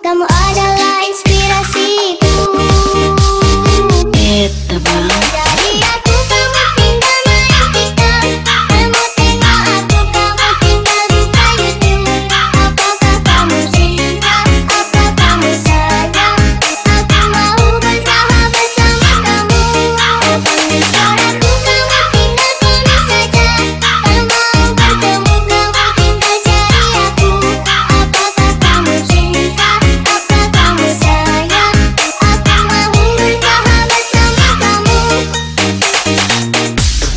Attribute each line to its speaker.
Speaker 1: Kamu adalah inspirasiku
Speaker 2: Beta Bang